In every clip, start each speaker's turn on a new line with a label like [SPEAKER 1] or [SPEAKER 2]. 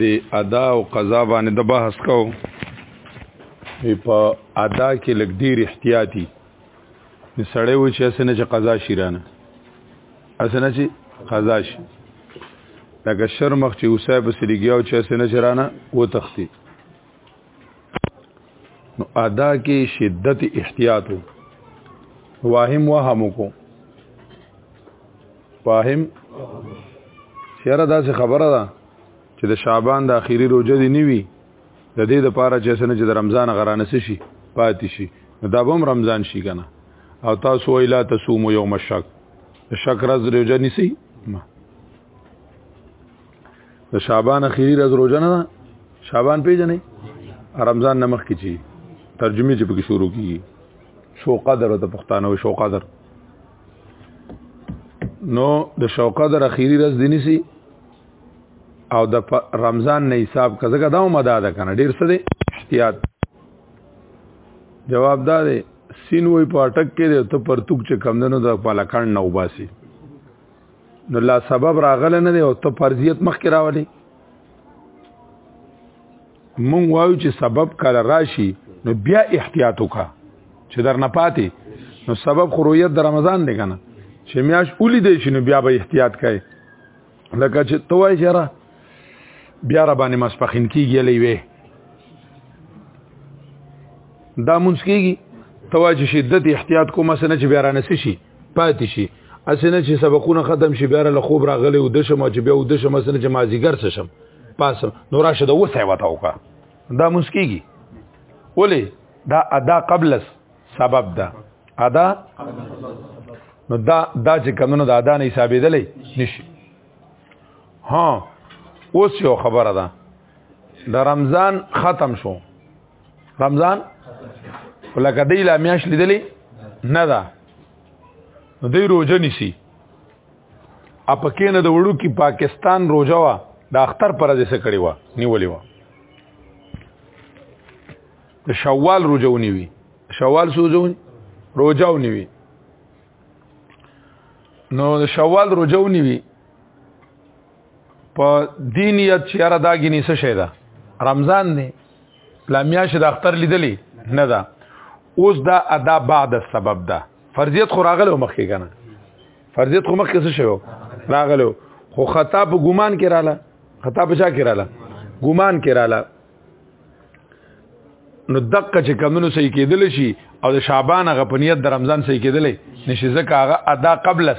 [SPEAKER 1] د ادا او قضا باندې د بحث کو په ادا کې لګ ډیر احتیاطي سړی و چې اسنه چې قضا شیرانه اسنه چې قضا شي لکه شرمخ چې اوسه په سړيګیاو چې اسنه شرانه و تختی نو ادا کې شدت احتیاط واهم وهم کو واهم شهره دا څه خبره ده چې د شعبان د اخیری روزه دی نیوي د دې د پاره چې سن چې د رمضان غرانه شي پاتې شي دا به رمضان شي کنه او تاسو ویلا تصوم یوم الشک شک راز روزه نیسی د شعبان اخیری ورځ روزه نه شعبان پیژنې رمضان نمخ کی چی ترجمه چې پکې شروع کیږي شو قدر او د پښتانه شو قدر نو د شو قدر اخیری ورځ دیني سي او د رمضان نه حساب کزګه دا هم ادا ده کنه ډیر څه دی احتیاط جواب دا دی سین وې په اٹک کې ته پرتوک چې کم دنو د پالاکان نه وباسي نو لا سبب راغله نه دی او ته فرضیت مخ کې راولې مونږ وایو چې سبب کله راشي نو بیا احتیاط وکړه چې در نه پاتې نو سبب خرویت د رمضان دی کنه چې میاش اولی دی شنو بیا به احتیاط کوي لکه چې توای چیرې بیا را باندې مسپخین کیږي لې وي دا مونږ کیږي توای چې شدت احتیاط کوم سره چې بیا را نسی شي پاتې شي اسنه چې سبقونه ختم شي بیا له خوب راغلی او د شمه چې بیا او د شمه سره چې مازیګر څه شم پاسم نو راشه د وسه وتا وکا دا مسکیږي ولی دا ادا قبل سبب دا ادا نو دا دا چې کمنو دا ادا نه حسابېدلې نشي ها اوس یو خبره ده د رمضان ختم شو رمضان ولکه دی لا میاش لیدلې نه ده نو دی روزه نیسی اپکې نه د وړو کې پاکستان روزه وا د اختر پر ځای څه کړی و نیولې و د شوال روزه ونیوي شوال سوزون روزه ونیوي نو د شوال روزه ونیوي په دینیت چې را داګی نه څه شي دا رمضان نه لامیاش د اختر لیدلې نه دا اوس دا ادا بعد سبب ده فرضیت خو راغلو مخکې کنه فرضیت خو مخکې څه شو راغلو خو خطا په ګومان کې رااله خطا په چا کې رااله ګومان کې رااله نو دقه چې کمونو صحیح کېدل شي او د شعبان هغه په نیت د رمضان صحیح کېدل نشي ځکه هغه ادا قبل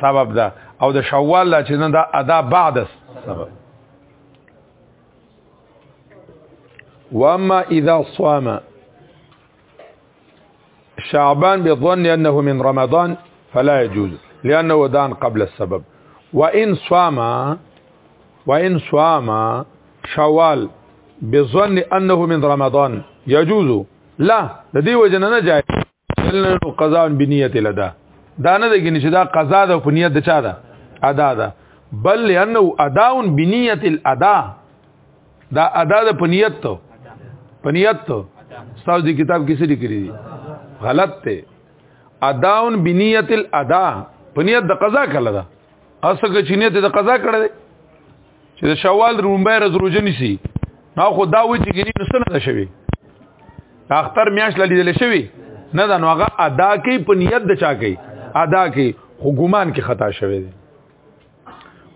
[SPEAKER 1] سبب ده او د شوال لا چې نه دا ادا بعد سبب واما اذا صام شعبان بظن انه من رمضان فلا يجوز لانه دان قبل السبب وان صام وان صام شوال بظن انه من رمضان يجوز لا د دې وجنه نه جاي لنه قضاء بنيه لدا دا نه دګني چې دا قضا ده په نیت د چا ده ادا ده بل لانه اداء بنيه الادا دا ادا د پنیت ته پنیت ته تاسو د کتاب کې څه لیکلي دي غلط ته اداون بنیت الادا پنیت د قضا کړه دا اسګه چې نیت د قضا کړه دی چې د شوال رومبه رز روزه نسی نو خو دا و چې ګینې نو سره شوی اختر میاش لیدل شوی نه دا نو هغه ادا کوي پنیت د چا کوي ادا کوي خو ګمان کې خطا شوی دی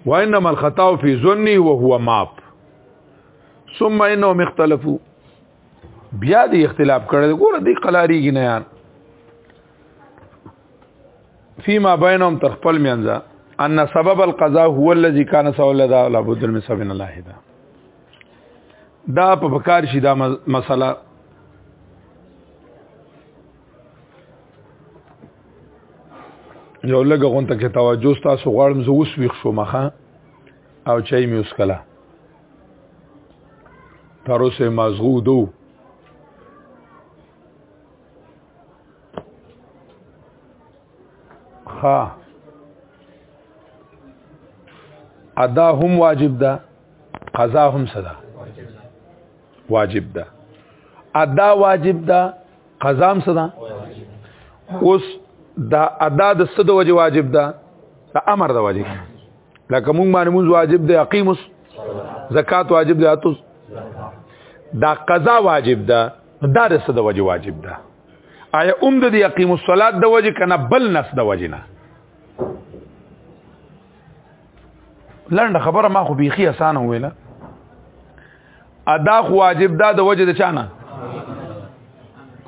[SPEAKER 1] وانما الخطا فی ظنی وهو ماپ ثم انهم اختلفوا بیا دی اختلاف کړل ګوره دی قلاریږي نه یان فيما بينهم تر خپل منځه ان سبب القضاء هو الذي كان سول ذا لابد من سبب الله دا دا په بکار شي دا مسله یو لګه غونته کې توجه تاسو غواړم زه اوس ویښ شوم ښا او چای مې اوس کلا تر اوسه مازغو دو ها ادا هم واجب ده قضا هم صدا واجب ده ادا واجب ده قضام صدا اوس دا ادا د صد وجه واجب ده د امر د واجب لکه مونږ باندې مونږ واجب ده اقیمس زکات واجب ده اتوس دا قضا واجب ده دا د صد وجه واجب ده آیا اوم د اقیم الصلات د وجه کنه بل نس د وجه نه لنډه خبره ما خو بیخي اسانه ویله ادا خو واجب دا د وجه د چانه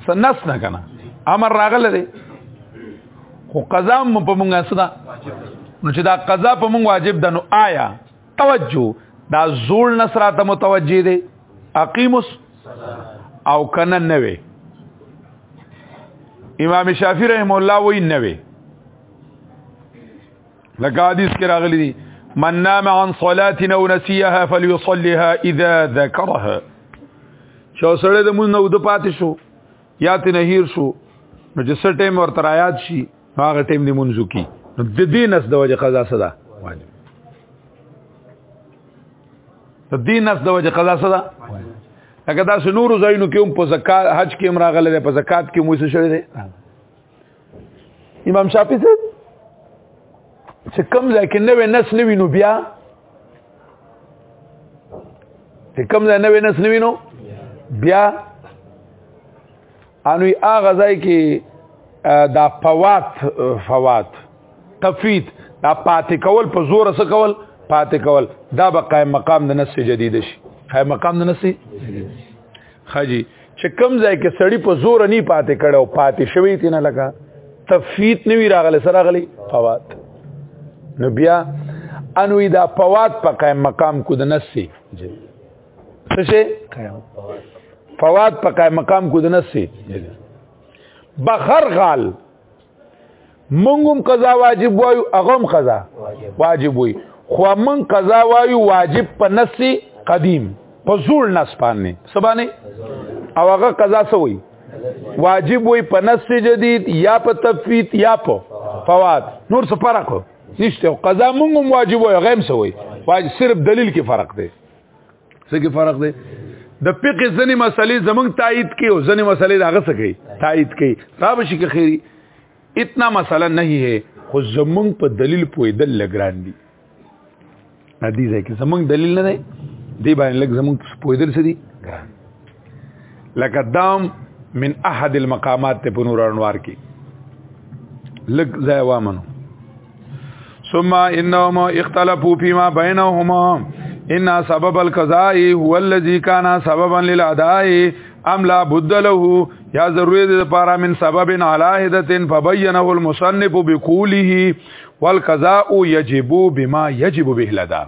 [SPEAKER 1] سنس نه کنه امر راغله دی خو قضا مو په مونږه صدا نو چې دا قضا په مونږ واجب ده نو آیا توجه دا زول نصراته متوجه دی اقیمس او کنه نه وي امام شافعی رحم الله وی نه وي لکه حدیث کې راغلی دی من نام عن صلاة او نسيها فليصليها اذا ذكرها چا سره د مون نو د پاتې شو یا ته نهیر شو نو چې سر ټیم ورته رايات شي هغه ټیم دې مونږ کی نو د دې نس د وجه قضا صدا واجب د دې نس د وجه قضا صدا لکه دا سنور زینو کې هم په زکات حج کې هم راغله په زکات کې مو څه شوی دی امام شافعي څه چې کم ځای کې نوې نسل وینو بیا چې کم ځای نوې نسل وینو بیا انو یې هغه ځای کې دا فوات فوات تفید دا پاتې کول په زور سره کول پاتې کول دا به قائم مقام د نسل جدید شي قائم مقام د نسل خاجي چې کم ځای کې سړی په زور نه پاتې کړو پاتې شوی تی نه لګا تفیت نوی راغله سره غلی فوات نو بیا انوی دا فوات په قائم مقام کو د نسی جی څه فوات په قائم مقام کو د نسی جی بخر غال منګم قضا واجب وایو اغم قضا واجب وي خو من قضا وایو واجب په نس قدیم په زول نس باندې سبانه او هغه قضا سوی واجب وي په نس جدید یا په تفویت یا په فوات نور څه فرق نشته قضا منګم واجب وایو غیم سوی واجب صرف دلیل کې فرق دی څه کې فرق دی د فقه ځنې مسلې زمنګ تایید کې او ځنې مسلې دا غسه کوي تایید کوي صاحب شي کې خيري اتنا مسله نه هي خو زمنګ په دلیل پوي دل لګران دي حدیث کې زمنګ دلیل نه دی دی باندې لګ زمنګ پوي دل سدي ګران لکه دام من احد المقامات ته پنور انوار کې لګ ځای وامنو ثم انهم اختلفوا فيما بينهما ان سبب القضاء هو الذي كان سببا للاداء ام لا بد له یا ضروري د پارا من سبب علاهده فبينه المصنف بقوله والقضاء يجب بما يجب به لدا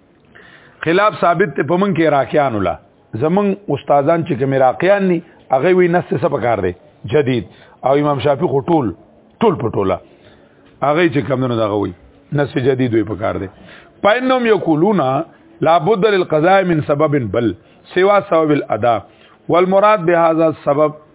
[SPEAKER 1] خلاف ثابت ته پمن کې راکیان ولا زمون استادان چې کوم راکیان ني هغه وی نس څه پکار دی جدید او امام شافعي خو ټول ټول پټولا هغه چې کوم نه دغه وی نس جدید وی پکار دی پاینوم یقولون لابد للقضاء من سبب بل سوا سبب الادا والمراد بهذا السبب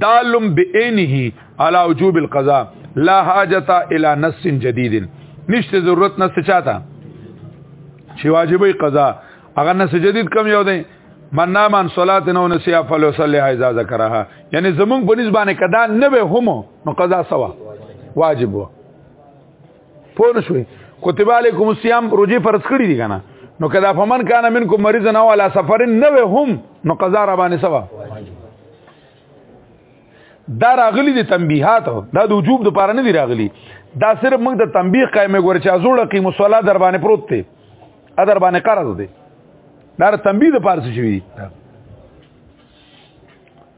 [SPEAKER 1] دالم بعینه علی وجوب القضاء لا حاجت الى نص جدید نشته ضرورت نص چاته چې واجبې قضا هغه نص جدید کم یو دی من نام عن صلات نو نسیا فلو صلی اذا ذکرها یعنی زمونږ په نسبانه کدا نه به هم نو قضا سوا واجب وو پوه نه شوي کتب علیکم الصيام روزي فرض کړی دي کنه نو کدا فمن کان منکم مریض نه ولا سفر نه هم نو قضا را باندې سوا دا راغلی دي تنبيهات دا د وجوب د پاره نه دي راغلی دا صرف موږ د تنبيه قائمه ګور چې ازوړه کې مصلا در باندې پروت دی ادر باندې قرض دی دا تنبيه د پاره شوی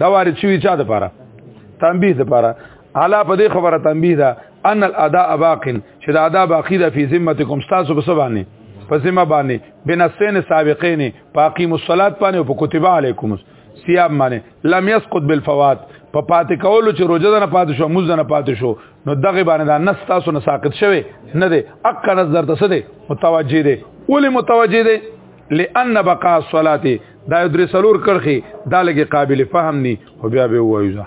[SPEAKER 1] دا وارد شوی چا د پاره تنبیه د پاره اعلی په دې خبره تنبیه ده ان الاداء باق چې دا ادا باقی ده فی ذمتکم تاسو په سبانه په ذمہ باندې بنسین سابقین پاقیم الصلات باندې او په کتب علیکم سیاب باندې لم یسقط بالفوات په پاتې کولو چې روزه نه پاتې شو موز نه پاتې شو نو دغه باندې دا نس تاسو نه ساقط شوی نه دی اق نظر ته څه دی متوجه دی ولې متوجه دی لئن بقا الصلاه دا یو درې سلور کرخي دا لګي قابل فهم ني خو بیا به وایو ځه